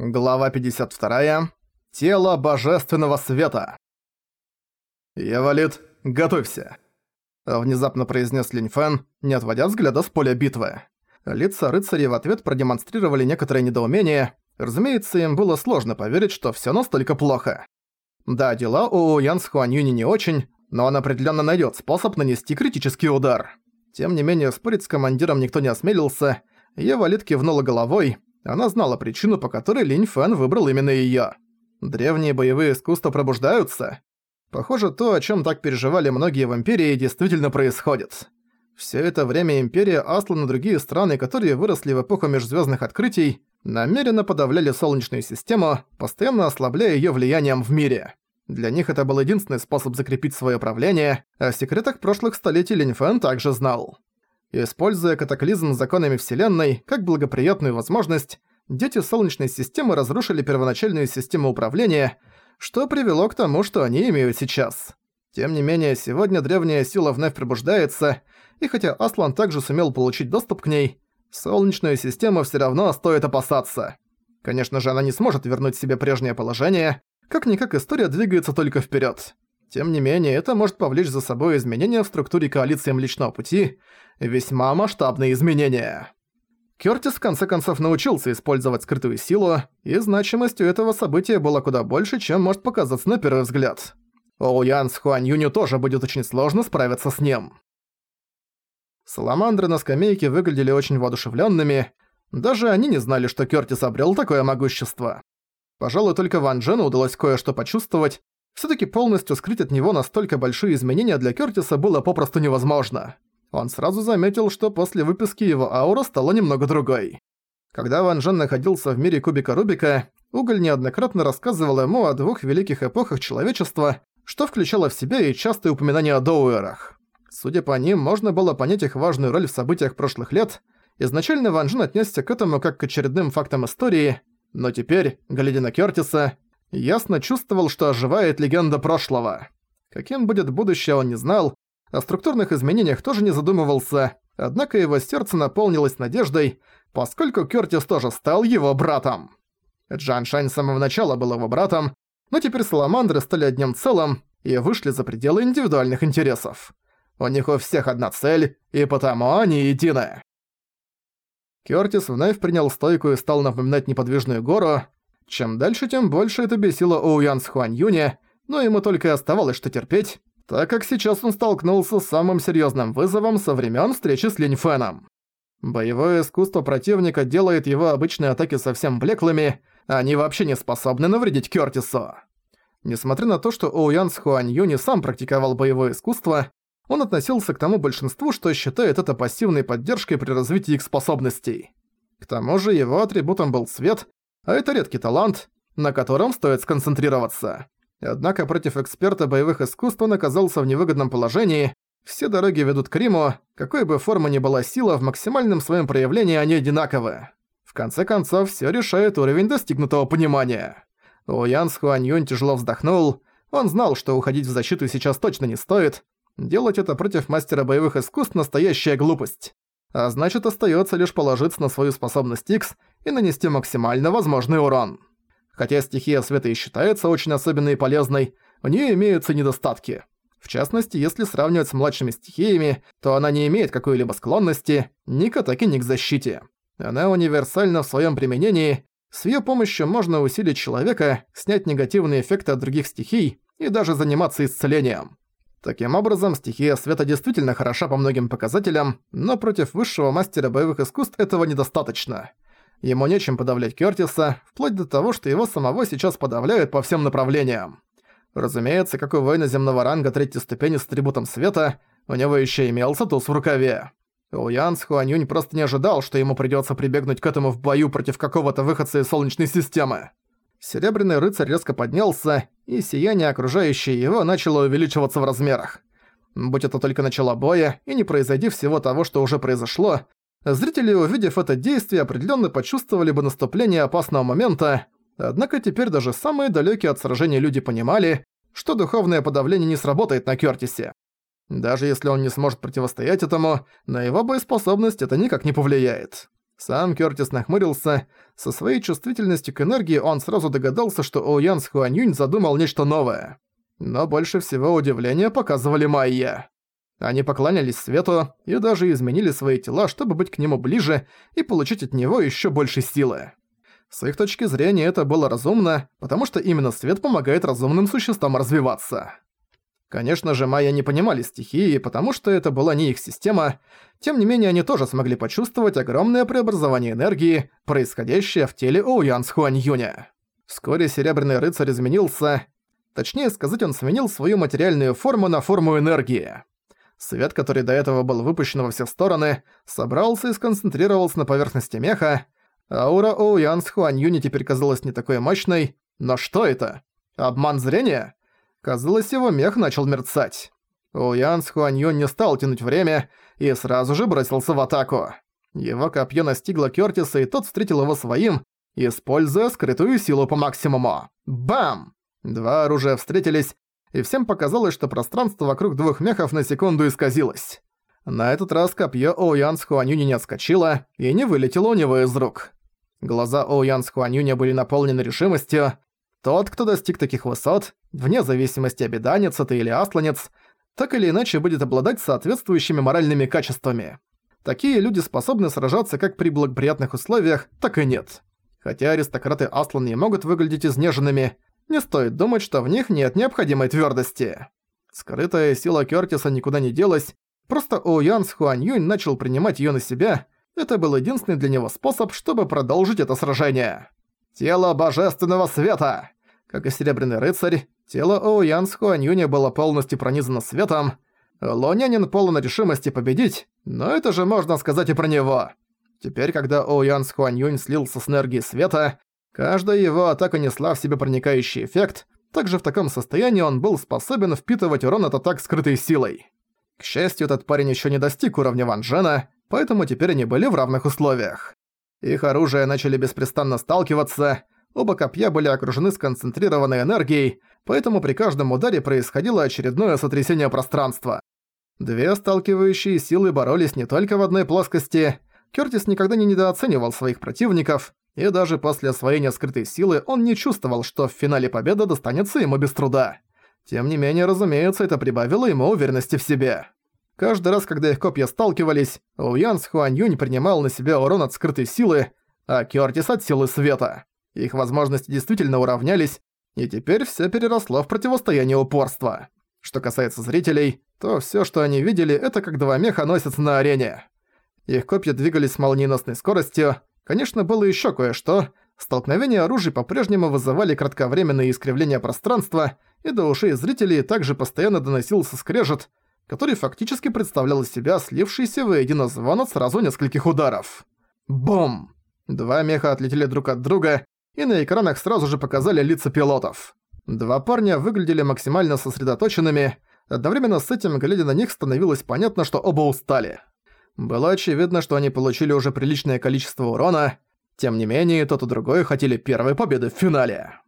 Глава 52. Тело божественного света. «Евалит, готовься!» Внезапно произнес Линь Фэн, не отводя взгляда с поля битвы. Лица рыцарей в ответ продемонстрировали некоторое недоумение. Разумеется, им было сложно поверить, что всё настолько плохо. Да, дела у Ян с Хуаньюни не очень, но он определённо найдёт способ нанести критический удар. Тем не менее, спорить с командиром никто не осмелился. Евалит кивнула головой, она знала причину, по которой Линь Фэн выбрал именно её. Древние боевые искусства пробуждаются. Похоже, то, о чём так переживали многие в Империи, действительно происходит. Всё это время Империя Асла на другие страны, которые выросли в эпоху межзвёздных открытий, намеренно подавляли Солнечную систему, постоянно ослабляя её влиянием в мире. Для них это был единственный способ закрепить своё правление, о секретах прошлых столетий Линь Фэн также знал. Используя катаклизм законами Вселенной как благоприятную возможность, дети Солнечной системы разрушили первоначальную систему управления, что привело к тому, что они имеют сейчас. Тем не менее, сегодня древняя сила вновь пробуждается, и хотя Аслан также сумел получить доступ к ней, Солнечную систему всё равно стоит опасаться. Конечно же, она не сможет вернуть себе прежнее положение, как-никак история двигается только вперёд. Тем не менее, это может повлечь за собой изменения в структуре коалиции Млечного Пути, весьма масштабные изменения. Кёртис в конце концов научился использовать скрытую силу, и значимость у этого события была куда больше, чем может показаться на первый взгляд. Оуян с Хуань Юню тоже будет очень сложно справиться с ним. Саламандры на скамейке выглядели очень воодушевленными. Даже они не знали, что Кёртис обрел такое могущество. Пожалуй, только Ван Джену удалось кое-что почувствовать, Всё-таки полностью скрыть от него настолько большие изменения для Кёртиса было попросту невозможно. Он сразу заметил, что после выписки его аура стала немного другой. Когда Ван Жен находился в мире кубика Рубика, Уголь неоднократно рассказывал ему о двух великих эпохах человечества, что включало в себя и частые упоминания о Доуэрах. Судя по ним, можно было понять их важную роль в событиях прошлых лет. Изначально Ван Жен отнесся к этому как к очередным фактам истории, но теперь, глядя на Кёртиса, ясно чувствовал, что оживает легенда прошлого. Каким будет будущее, он не знал, о структурных изменениях тоже не задумывался, однако его сердце наполнилось надеждой, поскольку Кёртис тоже стал его братом. Джан Шань с самого начала был его братом, но теперь Саламандры стали одним целым и вышли за пределы индивидуальных интересов. У них у всех одна цель, и потому они едины. Кёртис вновь принял стойку и стал напоминать неподвижную гору, чем дальше, тем больше это бесило Оуян с Хуань Юня, но ему только оставалось что терпеть, так как сейчас он столкнулся с самым серьезным вызовом со времен встречи с Линь Фэном. Боевое искусство противника делает его обычные атаки совсем блеклыми, они вообще не способны навредить Кёртису. Несмотря на то, что Оуян с Хуань Юни сам практиковал боевое искусство, он относился к тому большинству, что считает это пассивной поддержкой при развитии их способностей. К тому же его атрибутом был свет, а это редкий талант, на котором стоит сконцентрироваться. Однако против эксперта боевых искусств он оказался в невыгодном положении. Все дороги ведут к Риму, какой бы форма ни была сила, в максимальном своем проявлении они одинаковы. В конце концов, все решает уровень достигнутого понимания. Уян с Хуань тяжело вздохнул. Он знал, что уходить в защиту сейчас точно не стоит. Делать это против мастера боевых искусств – настоящая глупость. А значит, остается лишь положиться на свою способность X и нанести максимально возможный урон. Хотя стихия света и считается очень особенной и полезной, у нее имеются недостатки. В частности, если сравнивать с младшими стихиями, то она не имеет какой-либо склонности ни к атаке, ни к защите. Она универсальна в своем применении, с ее помощью можно усилить человека, снять негативные эффекты от других стихий и даже заниматься исцелением. Таким образом, стихия света действительно хороша по многим показателям, но против высшего мастера боевых искусств этого недостаточно. Ему нечем подавлять Кёртиса, вплоть до того, что его самого сейчас подавляют по всем направлениям. Разумеется, как у воина земного ранга третьей ступени с атрибутом света, у него еще имелся туз в рукаве. Уян с Хуанюнь просто не ожидал, что ему придется прибегнуть к этому в бою против какого-то выходца из Солнечной системы. Серебряный рыцарь резко поднялся, и сияние, окружающее его, начало увеличиваться в размерах. Будь это только начало боя, и не произойди всего того, что уже произошло, зрители, увидев это действие, определенно почувствовали бы наступление опасного момента, однако теперь даже самые далекие от сражения люди понимали, что духовное подавление не сработает на Кёртисе. Даже если он не сможет противостоять этому, на его боеспособность это никак не повлияет. Сам Кёртис нахмурился. Со своей чувствительностью к энергии он сразу догадался, что Оуян с Хуаньюнь задумал нечто новое. Но больше всего удивления показывали Майя. Они поклонялись свету и даже изменили свои тела, чтобы быть к нему ближе и получить от него еще больше силы. С их точки зрения это было разумно, потому что именно свет помогает разумным существам развиваться. Конечно же, майя не понимали стихии, потому что это была не их система, тем не менее они тоже смогли почувствовать огромное преобразование энергии, происходящее в теле Оуян с Хуань Юня. Вскоре Серебряный Рыцарь изменился, точнее сказать, он сменил свою материальную форму на форму энергии. Свет, который до этого был выпущен во все стороны, собрался и сконцентрировался на поверхности меха, аура Оуян с Хуань Юни теперь казалась не такой мощной, но что это? Обман зрения? Казалось, его мех начал мерцать. Уян с Хуанью не стал тянуть время и сразу же бросился в атаку. Его копье настигло Кёртиса, и тот встретил его своим, используя скрытую силу по максимуму. Бам! Два оружия встретились, и всем показалось, что пространство вокруг двух мехов на секунду исказилось. На этот раз копье Оуян с Хуанюни не отскочило и не вылетело у него из рук. Глаза Оуян с Хуанюня были наполнены решимостью, тот, кто достиг таких высот, вне зависимости обеданец это или асланец, так или иначе будет обладать соответствующими моральными качествами. Такие люди способны сражаться как при благоприятных условиях, так и нет. Хотя аристократы Аслан не могут выглядеть изнеженными, не стоит думать, что в них нет необходимой твердости. Скрытая сила Кёртиса никуда не делась, просто Оуян с Хуаньюнь начал принимать её на себя, это был единственный для него способ, чтобы продолжить это сражение. Тело божественного света! Как и Серебряный рыцарь, тело Оуян с Хуаньюня было полностью пронизано светом. Лонянин полон решимости победить, но это же можно сказать и про него. Теперь, когда Оуян с Хуаньюнь слился с энергией света, каждая его атака несла в себе проникающий эффект, также в таком состоянии он был способен впитывать урон от атак скрытой силой. К счастью, этот парень еще не достиг уровня Ван Джена, поэтому теперь они были в равных условиях. Их оружия начали беспрестанно сталкиваться, оба копья были окружены сконцентрированной энергией, поэтому при каждом ударе происходило очередное сотрясение пространства. Две сталкивающие силы боролись не только в одной плоскости. Кёртис никогда не недооценивал своих противников, и даже после освоения скрытой силы он не чувствовал, что в финале победа достанется ему без труда. Тем не менее, разумеется, это прибавило ему уверенности в себе. Каждый раз, когда их копья сталкивались, Уян с Хуань Юнь принимал на себя урон от скрытой силы, а Кёртис от силы света. Их возможности действительно уравнялись, и теперь все переросло в противостояние упорства. Что касается зрителей, то все, что они видели, это как два меха носятся на арене. Их копья двигались с молниеносной скоростью. Конечно, было еще кое-что. Столкновения оружий по-прежнему вызывали кратковременные искривления пространства, и до ушей зрителей также постоянно доносился скрежет, который фактически представлял из себя слившийся воедино звон от сразу нескольких ударов. Бум! Два меха отлетели друг от друга, и на экранах сразу же показали лица пилотов. Два парня выглядели максимально сосредоточенными, одновременно с этим, глядя на них, становилось понятно, что оба устали. Было очевидно, что они получили уже приличное количество урона, тем не менее, тот и другой хотели первой победы в финале.